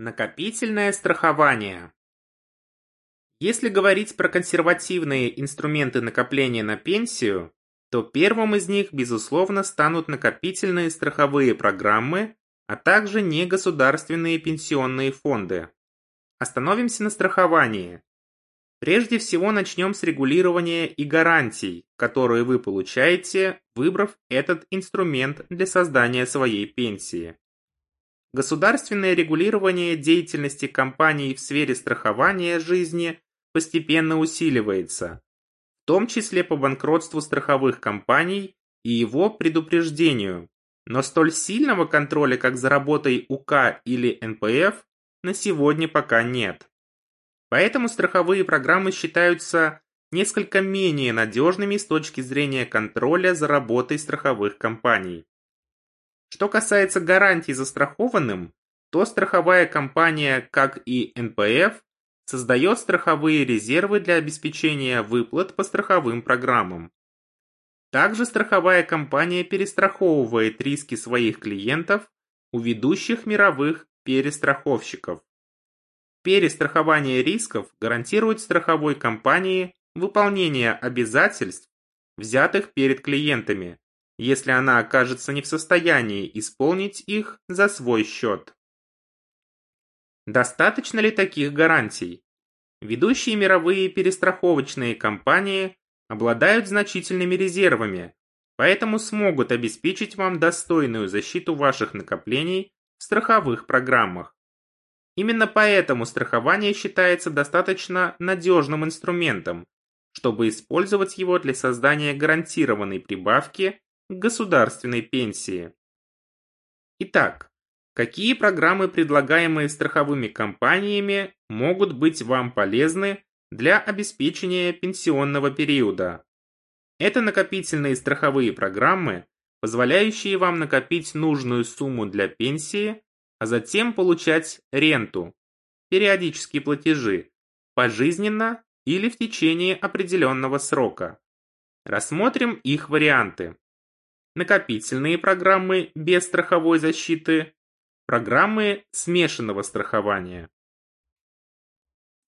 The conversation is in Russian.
Накопительное страхование. Если говорить про консервативные инструменты накопления на пенсию, то первым из них, безусловно, станут накопительные страховые программы, а также негосударственные пенсионные фонды. Остановимся на страховании. Прежде всего начнем с регулирования и гарантий, которые вы получаете, выбрав этот инструмент для создания своей пенсии. Государственное регулирование деятельности компаний в сфере страхования жизни постепенно усиливается, в том числе по банкротству страховых компаний и его предупреждению, но столь сильного контроля, как за работой УК или НПФ, на сегодня пока нет. Поэтому страховые программы считаются несколько менее надежными с точки зрения контроля за работой страховых компаний. Что касается гарантий застрахованным, то страховая компания, как и НПФ, создает страховые резервы для обеспечения выплат по страховым программам. Также страховая компания перестраховывает риски своих клиентов у ведущих мировых перестраховщиков. Перестрахование рисков гарантирует страховой компании выполнение обязательств, взятых перед клиентами, если она окажется не в состоянии исполнить их за свой счет. Достаточно ли таких гарантий? Ведущие мировые перестраховочные компании обладают значительными резервами, поэтому смогут обеспечить вам достойную защиту ваших накоплений в страховых программах. Именно поэтому страхование считается достаточно надежным инструментом, чтобы использовать его для создания гарантированной прибавки государственной пенсии. Итак, какие программы, предлагаемые страховыми компаниями, могут быть вам полезны для обеспечения пенсионного периода? Это накопительные страховые программы, позволяющие вам накопить нужную сумму для пенсии, а затем получать ренту, периодические платежи, пожизненно или в течение определенного срока. Рассмотрим их варианты накопительные программы без страховой защиты, программы смешанного страхования.